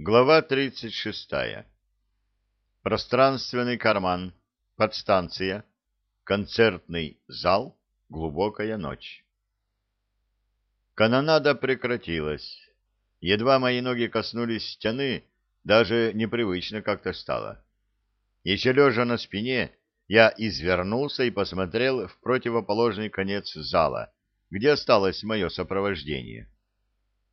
Глава 36. Пространственный карман, подстанция, концертный зал, глубокая ночь. Канонада прекратилась. Едва мои ноги коснулись стены, даже непривычно как-то стало. Еще лежа на спине, я извернулся и посмотрел в противоположный конец зала, где осталось мое сопровождение.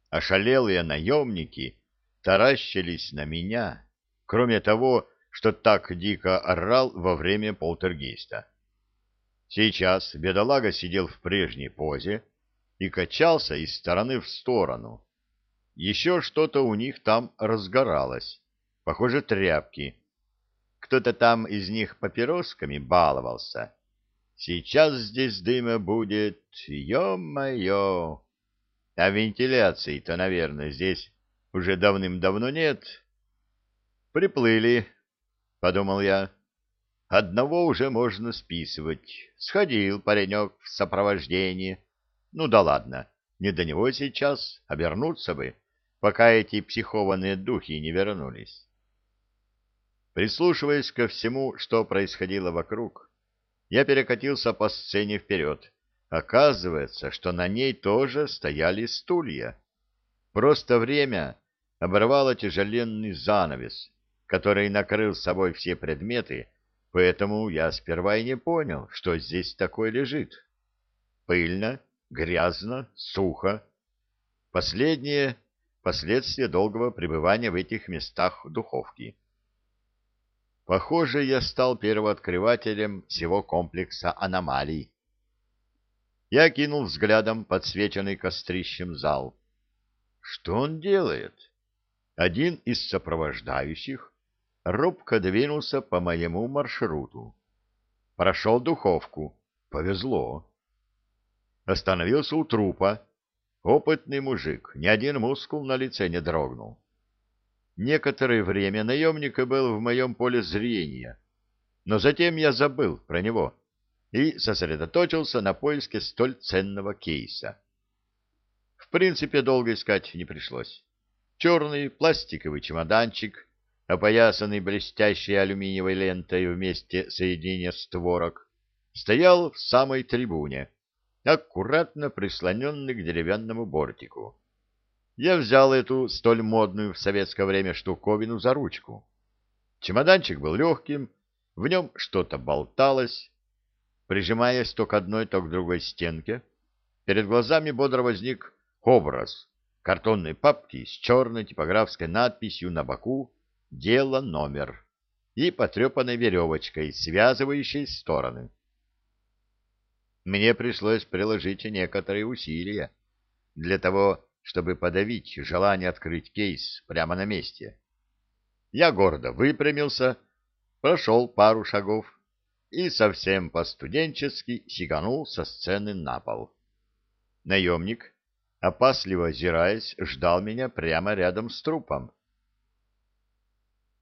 Ошалелые наемники — таращились на меня, кроме того, что так дико орал во время полтергейста. Сейчас бедолага сидел в прежней позе и качался из стороны в сторону. Еще что-то у них там разгоралось, похоже, тряпки. Кто-то там из них папиросками баловался. Сейчас здесь дыма будет, ё-моё! А вентиляции-то, наверное, здесь уже давным-давно нет. Приплыли, подумал я. Одного уже можно списывать. Сходил паренек в сопровождении. Ну да ладно, не до него сейчас, обернуться бы, пока эти психованные духи не вернулись. Прислушиваясь ко всему, что происходило вокруг, я перекатился по сцене вперед. Оказывается, что на ней тоже стояли стулья. Просто время оборвало тяжеленный занавес, который накрыл собой все предметы, поэтому я сперва и не понял, что здесь такое лежит. Пыльно, грязно, сухо. Последнее — последствия долгого пребывания в этих местах духовки. Похоже, я стал первооткрывателем всего комплекса аномалий. Я кинул взглядом подсвеченный кострищем зал. Что он делает? Один из сопровождающих робко двинулся по моему маршруту. Прошел духовку. Повезло. Остановился у трупа. Опытный мужик, ни один мускул на лице не дрогнул. Некоторое время наемник был в моем поле зрения, но затем я забыл про него и сосредоточился на поиске столь ценного кейса. В принципе, долго искать не пришлось. Черный пластиковый чемоданчик, опоясанный блестящей алюминиевой лентой вместе соединения створок, стоял в самой трибуне, аккуратно прислоненный к деревянному бортику. Я взял эту столь модную в советское время штуковину за ручку. Чемоданчик был легким, в нем что-то болталось. Прижимаясь то к одной, то к другой стенке, перед глазами бодро возник образ картонной папки с черной типографской надписью на боку «Дело номер» и потрепанной веревочкой, связывающей стороны. Мне пришлось приложить некоторые усилия для того, чтобы подавить желание открыть кейс прямо на месте. Я гордо выпрямился, прошел пару шагов и совсем по-студенчески сиганул со сцены на пол. Наемник, опасливо озираясь, ждал меня прямо рядом с трупом.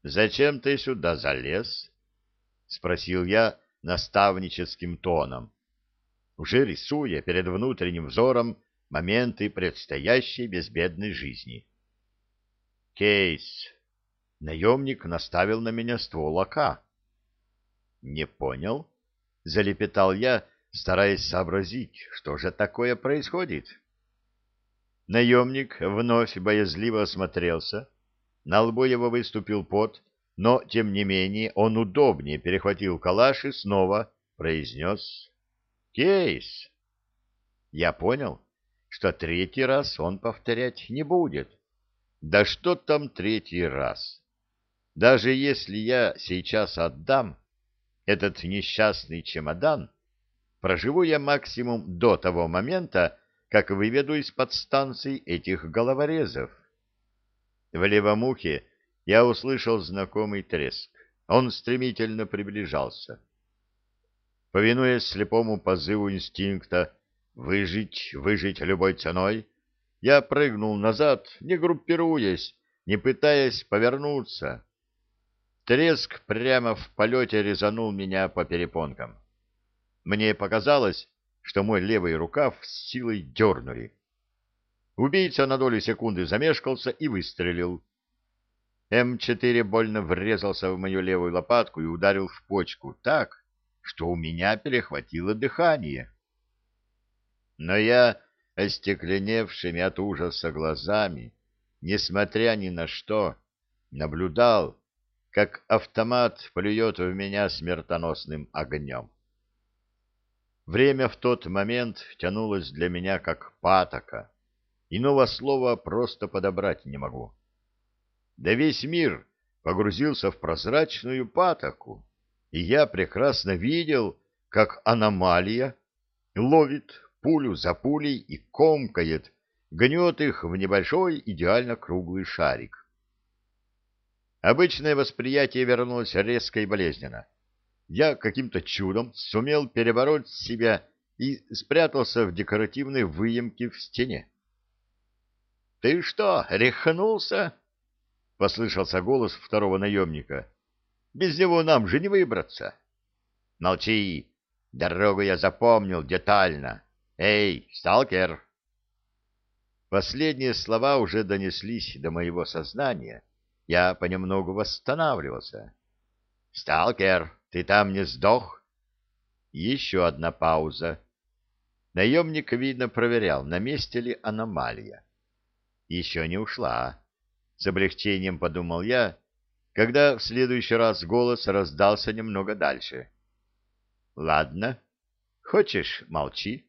«Зачем ты сюда залез?» — спросил я наставническим тоном, уже рисуя перед внутренним взором моменты предстоящей безбедной жизни. «Кейс!» — наемник наставил на меня ствол ока. «Не понял?» — залепетал я, стараясь сообразить, что же такое происходит. Наемник вновь боязливо осмотрелся. На лбу его выступил пот, но, тем не менее, он удобнее перехватил калаш и снова произнес «Кейс». Я понял, что третий раз он повторять не будет. Да что там третий раз? Даже если я сейчас отдам этот несчастный чемодан, проживу я максимум до того момента, как выведу из-под станций этих головорезов. В левом ухе я услышал знакомый треск. Он стремительно приближался. Повинуясь слепому позыву инстинкта «выжить, выжить любой ценой», я прыгнул назад, не группируясь, не пытаясь повернуться. Треск прямо в полете резанул меня по перепонкам. Мне показалось, что мой левый рукав с силой дернули. Убийца на долю секунды замешкался и выстрелил. М4 больно врезался в мою левую лопатку и ударил в почку так, что у меня перехватило дыхание. Но я, остекленевшими от ужаса глазами, несмотря ни на что, наблюдал, как автомат плюет в меня смертоносным огнем. Время в тот момент тянулось для меня как патока. Иного слова просто подобрать не могу. Да весь мир погрузился в прозрачную патоку, и я прекрасно видел, как аномалия ловит пулю за пулей и комкает, гнет их в небольшой идеально круглый шарик. Обычное восприятие вернулось резко и болезненно. Я каким-то чудом сумел перебороть себя и спрятался в декоративной выемке в стене. — Ты что, рехнулся? — послышался голос второго наемника. — Без него нам же не выбраться. — Молчи! Дорогу я запомнил детально. Эй, сталкер! Последние слова уже донеслись до моего сознания — я понемногу восстанавливался. «Сталкер, ты там не сдох?» Еще одна пауза. Наемник, видно, проверял, на месте ли аномалия. Еще не ушла. С облегчением подумал я, когда в следующий раз голос раздался немного дальше. «Ладно. Хочешь, молчи.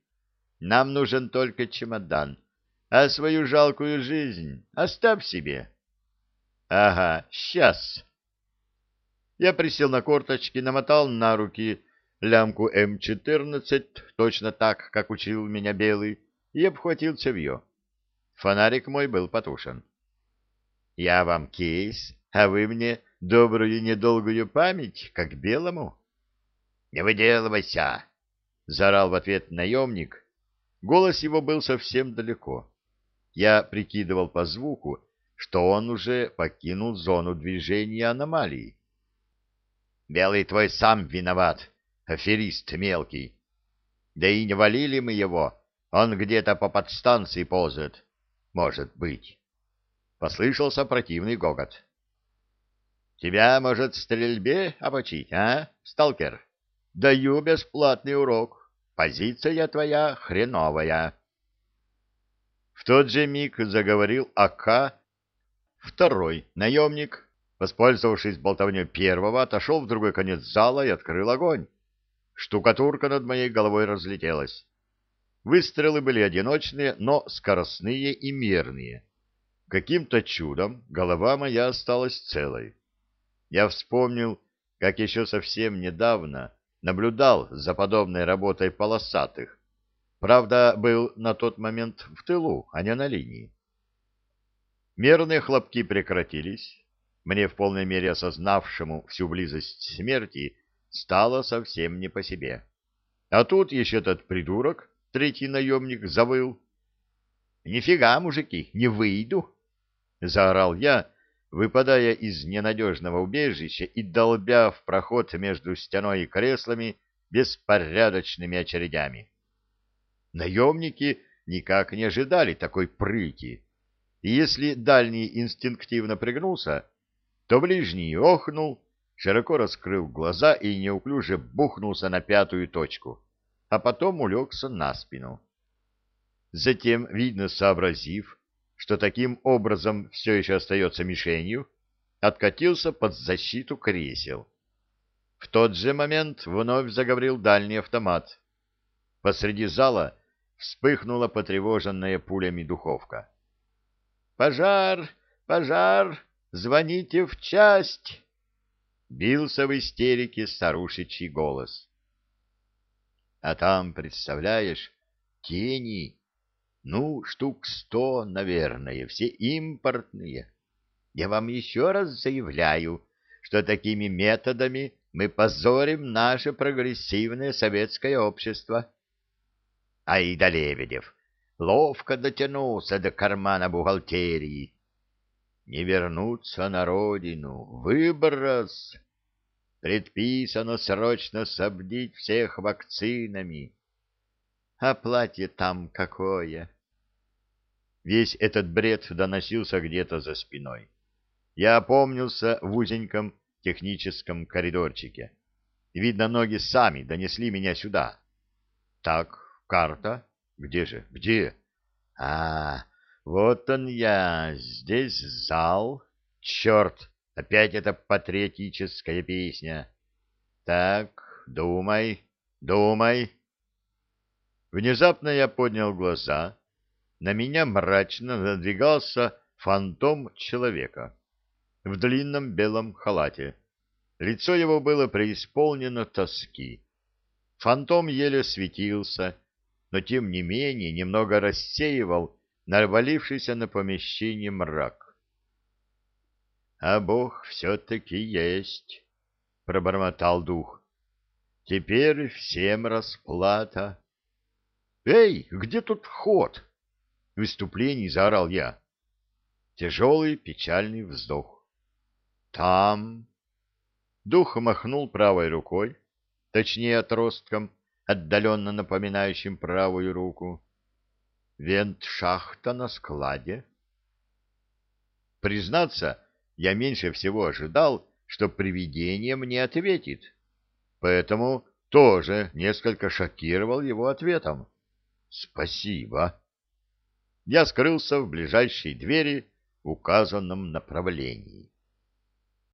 Нам нужен только чемодан, а свою жалкую жизнь оставь себе». Ага, сейчас. Я присел на корточки, намотал на руки лямку М-14, точно так, как учил меня Белый, и обхватил цевье. Фонарик мой был потушен. Я вам кейс, а вы мне добрую недолгую память, как Белому? Не выделывайся! — заорал в ответ наемник. Голос его был совсем далеко. Я прикидывал по звуку, что он уже покинул зону движения аномалии. «Белый твой сам виноват, аферист мелкий. Да и не валили мы его, он где-то по подстанции ползает, может быть». Послышался противный гогот. «Тебя, может, стрельбе обучить, а, сталкер? Даю бесплатный урок. Позиция твоя хреновая». В тот же миг заговорил АК Второй наемник, воспользовавшись болтовней первого, отошел в другой конец зала и открыл огонь. Штукатурка над моей головой разлетелась. Выстрелы были одиночные, но скоростные и мерные. Каким-то чудом голова моя осталась целой. Я вспомнил, как еще совсем недавно наблюдал за подобной работой полосатых. Правда, был на тот момент в тылу, а не на линии. Мерные хлопки прекратились. Мне, в полной мере осознавшему всю близость смерти, стало совсем не по себе. А тут еще этот придурок, третий наемник, завыл. «Нифига, мужики, не выйду!» — заорал я, выпадая из ненадежного убежища и долбя в проход между стеной и креслами беспорядочными очередями. Наемники никак не ожидали такой прыти и если дальний инстинктивно пригнулся, то ближний охнул, широко раскрыл глаза и неуклюже бухнулся на пятую точку, а потом улегся на спину. Затем, видно сообразив, что таким образом все еще остается мишенью, откатился под защиту кресел. В тот же момент вновь заговорил дальний автомат. Посреди зала вспыхнула потревоженная пулями духовка. Пожар! Пожар! Звоните в часть!» Бился в истерике старушечий голос. А там, представляешь, тени, ну, штук сто, наверное, все импортные. Я вам еще раз заявляю, что такими методами мы позорим наше прогрессивное советское общество. Аида Лебедев, ловко дотянулся до кармана бухгалтерии. Не вернуться на родину, выброс. Предписано срочно снабдить всех вакцинами. А платье там какое? Весь этот бред доносился где-то за спиной. я опомнился в узеньком техническом коридорчике. Видно, ноги сами донесли меня сюда. Так, карта. Где же? Где? А, вот он я. Здесь зал. Черт, опять эта патриотическая песня. Так, думай, думай. Внезапно я поднял глаза. На меня мрачно надвигался фантом человека в длинном белом халате. Лицо его было преисполнено тоски. Фантом еле светился, но тем не менее немного рассеивал навалившийся на помещение мрак. — А Бог все-таки есть, — пробормотал дух. — Теперь всем расплата. — Эй, где тут вход? — в заорал я. Тяжелый печальный вздох. — Там... Дух махнул правой рукой, точнее отростком, отдаленно напоминающим правую руку. Вент-шахта на складе. Признаться, я меньше всего ожидал, что привидение мне ответит, поэтому тоже несколько шокировал его ответом. «Спасибо». Я скрылся в ближайшей двери в указанном направлении.